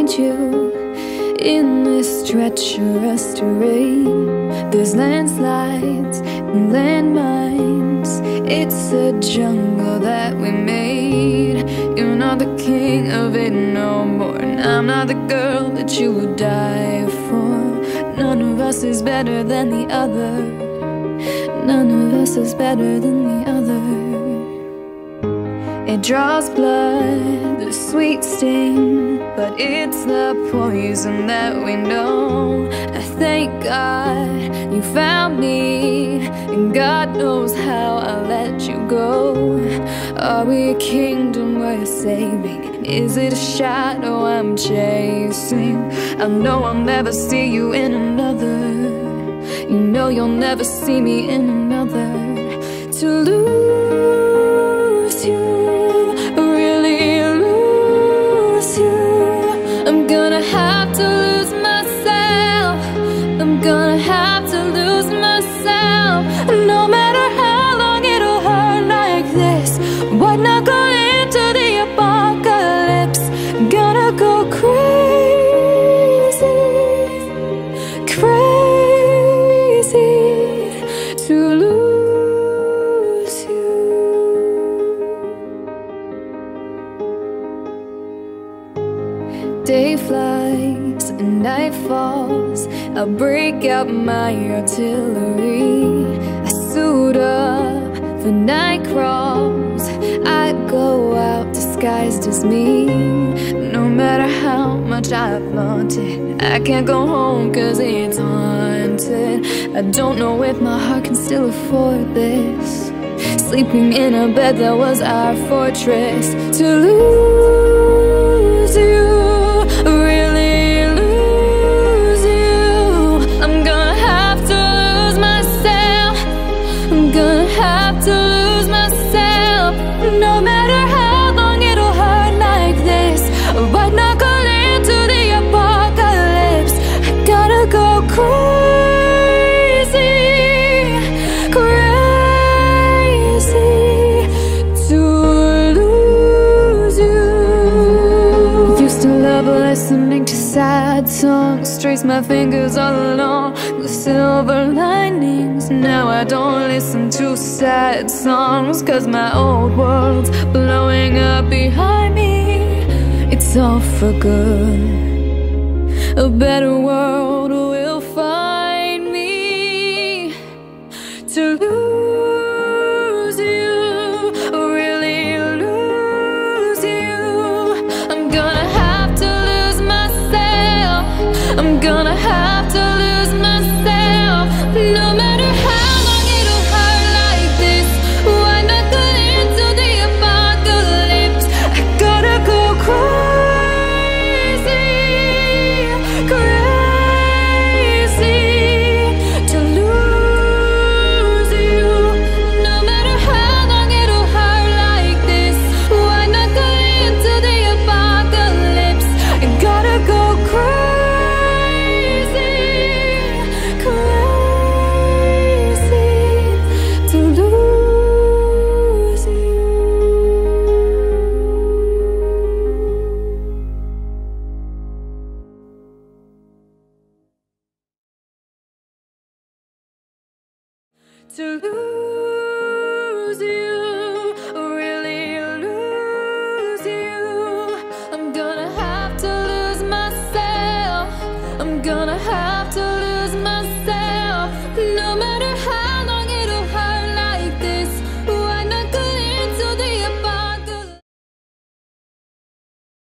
find you in this treacherous terrain. There's landslides and landmines. It's a jungle that we made. You're not the king of it no more. And I'm not the girl that you would die for. None of us is better than the other. None of us is better than the other. It draws blood, the sweet sting, but it's the poison that we know. I thank God you found me, and God knows how I let you go. Are we a kingdom worth saving? Is it a shadow I'm chasing? I know I'll never see you in another. You know you'll never see me in another. Knuckle into the apocalypse. Gonna go crazy crazy to lose you. Day flies and night falls. I'll break out my artillery. I suit up for night disguised as me. No matter how much I flaunt it, I can't go home cause it's haunted. I don't know if my heart can still afford this. Sleeping in a bed that was our fortress. To lose listening to sad songs, trace my fingers all along the silver linings. Now I don't listen to sad songs, cause my old world's blowing up behind me. It's all for good. A better world gonna have to lose to lose